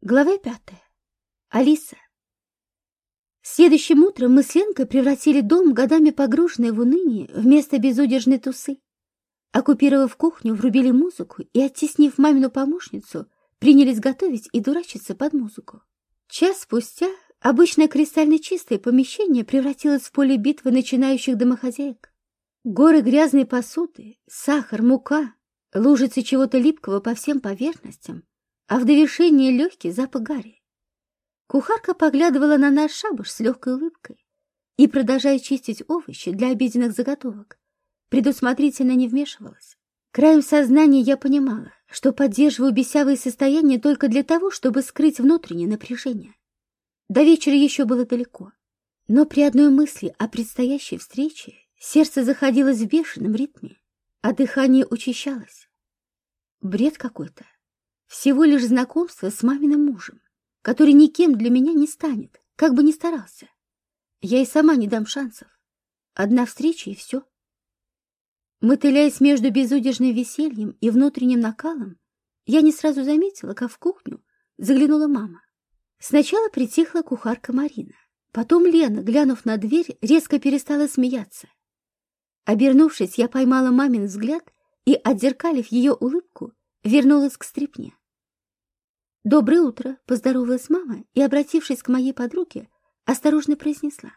Глава пятая. Алиса. Следующим утром мы с Ленкой превратили дом, годами погруженный в уныние, вместо безудержной тусы. Оккупировав кухню, врубили музыку и, оттеснив мамину помощницу, принялись готовить и дурачиться под музыку. Час спустя обычное кристально чистое помещение превратилось в поле битвы начинающих домохозяек. Горы грязной посуды, сахар, мука, лужицы чего-то липкого по всем поверхностям — а в довершение легкий запах гари. Кухарка поглядывала на наш шабаш с легкой улыбкой и, продолжая чистить овощи для обеденных заготовок, предусмотрительно не вмешивалась. Краем сознания я понимала, что поддерживаю бесявое состояние только для того, чтобы скрыть внутреннее напряжение. До вечера еще было далеко, но при одной мысли о предстоящей встрече сердце заходилось в бешеном ритме, а дыхание учащалось. Бред какой-то. Всего лишь знакомство с маминым мужем, который никем для меня не станет, как бы ни старался. Я и сама не дам шансов. Одна встреча и все. Мотыляясь между безудержным весельем и внутренним накалом, я не сразу заметила, как в кухню заглянула мама. Сначала притихла кухарка Марина. Потом Лена, глянув на дверь, резко перестала смеяться. Обернувшись, я поймала мамин взгляд и, отзеркалив ее улыбку, вернулась к стрипне. «Доброе утро!» — поздоровалась мама и, обратившись к моей подруге, осторожно произнесла.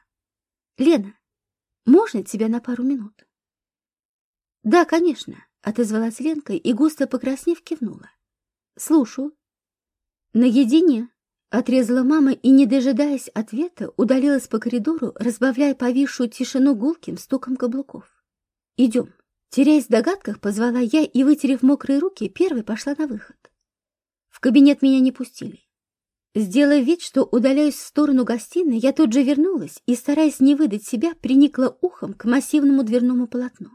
«Лена, можно тебя на пару минут?» «Да, конечно», — отозвалась Ленка и, густо покраснев, кивнула. «Слушаю». «Наедине», — отрезала мама и, не дожидаясь ответа, удалилась по коридору, разбавляя повисшую тишину гулким стуком каблуков. «Идем». Теряясь в догадках, позвала я и, вытерев мокрые руки, первой пошла на выход. Кабинет меня не пустили. Сделав вид, что удаляюсь в сторону гостиной, я тут же вернулась и, стараясь не выдать себя, приникла ухом к массивному дверному полотну.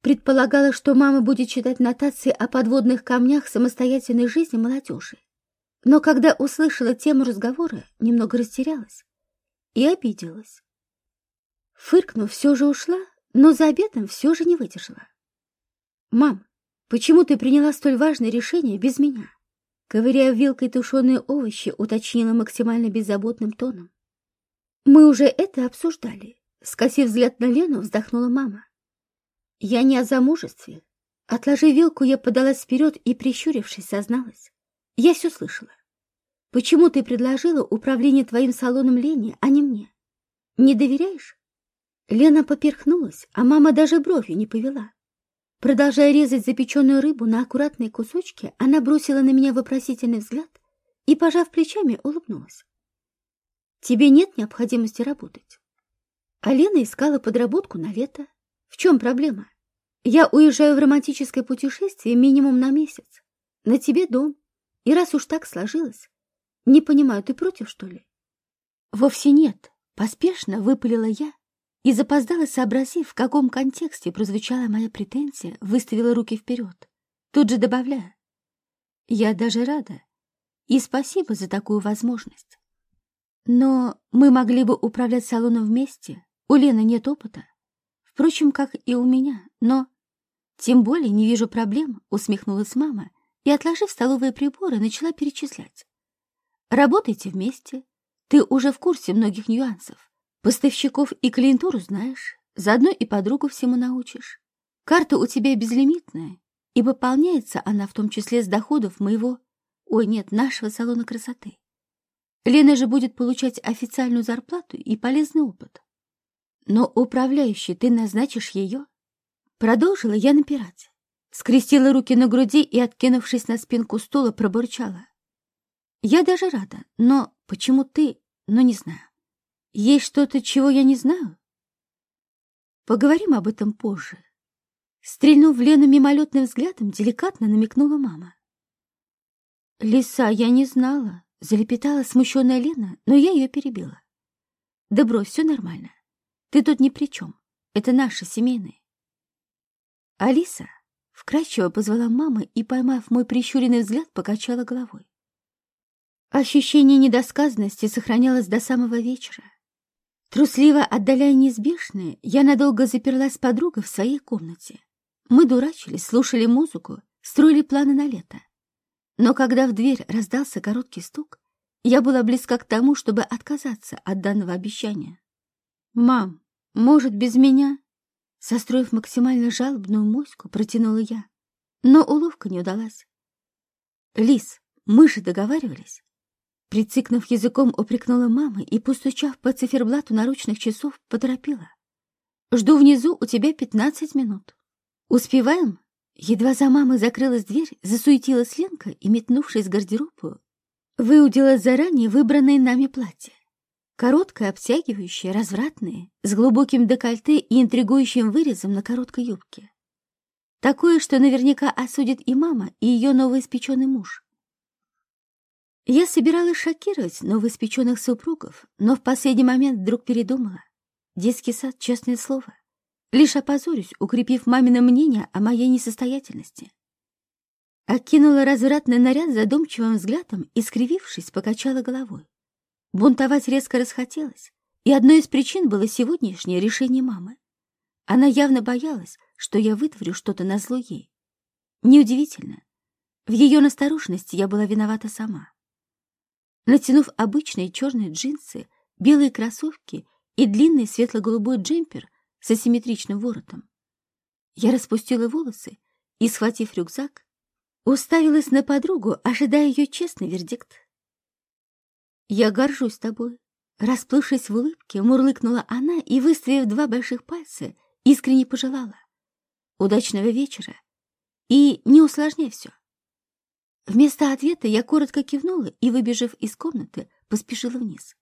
Предполагала, что мама будет читать нотации о подводных камнях самостоятельной жизни молодежи. Но когда услышала тему разговора, немного растерялась и обиделась. Фыркнув, все же ушла, но за обедом все же не выдержала. «Мам, почему ты приняла столь важное решение без меня?» Ковыряя вилкой тушеные овощи, уточнила максимально беззаботным тоном. «Мы уже это обсуждали», — скосив взгляд на Лену, вздохнула мама. «Я не о замужестве». Отложив вилку, я подалась вперед и, прищурившись, созналась. «Я все слышала. Почему ты предложила управление твоим салоном Лене, а не мне? Не доверяешь?» Лена поперхнулась, а мама даже бровью не повела. Продолжая резать запеченную рыбу на аккуратные кусочки, она бросила на меня вопросительный взгляд и, пожав плечами, улыбнулась. «Тебе нет необходимости работать». А Лена искала подработку на лето. В чем проблема? Я уезжаю в романтическое путешествие минимум на месяц. На тебе дом. И раз уж так сложилось, не понимаю, ты против, что ли? Вовсе нет. Поспешно выпалила я, и запоздала, сообразив, в каком контексте прозвучала моя претензия, выставила руки вперед, тут же добавляя. Я даже рада. И спасибо за такую возможность. Но мы могли бы управлять салоном вместе. У Лены нет опыта. Впрочем, как и у меня. Но... Тем более не вижу проблем, усмехнулась мама и, отложив столовые приборы, начала перечислять. Работайте вместе. Ты уже в курсе многих нюансов. Поставщиков и клиентуру знаешь, заодно и подругу всему научишь. Карта у тебя безлимитная, и пополняется она в том числе с доходов моего, ой, нет, нашего салона красоты. Лена же будет получать официальную зарплату и полезный опыт. Но управляющий ты назначишь ее? Продолжила я напирать. Скрестила руки на груди и, откинувшись на спинку стула, пробурчала. Я даже рада, но почему ты, ну не знаю. Есть что-то, чего я не знаю? Поговорим об этом позже. Стрельнув в Лену мимолетным взглядом, деликатно намекнула мама. «Лиса, я не знала», — залепетала смущенная Лена, но я ее перебила. «Да брось, все нормально. Ты тут ни при чем. Это наши семейные». «Алиса», — вкрадчиво позвала мама и, поймав мой прищуренный взгляд, покачала головой. Ощущение недосказанности сохранялось до самого вечера. Трусливо отдаляя неизбежное, я надолго заперлась с подругой в своей комнате. Мы дурачились, слушали музыку, строили планы на лето. Но когда в дверь раздался короткий стук, я была близка к тому, чтобы отказаться от данного обещания. «Мам, может, без меня?» Состроив максимально жалобную моську, протянула я. Но уловка не удалась. «Лис, мы же договаривались!» Прицикнув языком, упрекнула мама и, постучав по циферблату наручных часов, поторопила. «Жду внизу у тебя пятнадцать минут. Успеваем?» Едва за мамой закрылась дверь, засуетилась Ленка и, метнувшись в гардеробу, выудила заранее выбранное нами платье. Короткое, обтягивающее, развратное, с глубоким декольте и интригующим вырезом на короткой юбке. Такое, что наверняка осудит и мама, и ее новоиспеченный муж. Я собиралась шокировать новоиспеченных супругов, но в последний момент вдруг передумала. Детский сад, честное слово. Лишь опозорюсь, укрепив мамино мнение о моей несостоятельности. Окинула развратный наряд задумчивым взглядом и, скривившись, покачала головой. Бунтовать резко расхотелось, и одной из причин было сегодняшнее решение мамы. Она явно боялась, что я вытворю что-то на зло ей. Неудивительно. В ее настороженности я была виновата сама. Натянув обычные черные джинсы, белые кроссовки и длинный светло-голубой джемпер с асимметричным воротом, я распустила волосы и, схватив рюкзак, уставилась на подругу, ожидая ее честный вердикт. «Я горжусь тобой», — расплывшись в улыбке, мурлыкнула она и, выставив два больших пальца, искренне пожелала. «Удачного вечера и не усложняй все». Вместо ответа я коротко кивнула и, выбежав из комнаты, поспешила вниз.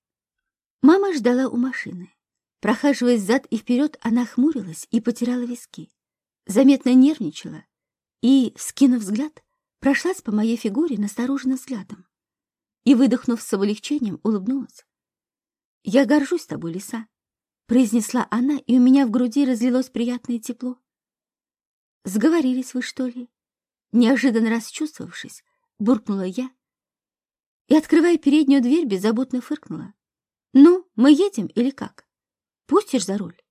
Мама ждала у машины. Прохаживаясь зад и вперед, она хмурилась и потирала виски. Заметно нервничала и, скинув взгляд, прошлась по моей фигуре настороженным взглядом и, выдохнув с облегчением, улыбнулась. «Я горжусь тобой, лиса», — произнесла она, и у меня в груди разлилось приятное тепло. «Сговорились вы, что ли?» Неожиданно расчувствовавшись, буркнула я и, открывая переднюю дверь, беззаботно фыркнула. «Ну, мы едем или как? Пустишь за руль?»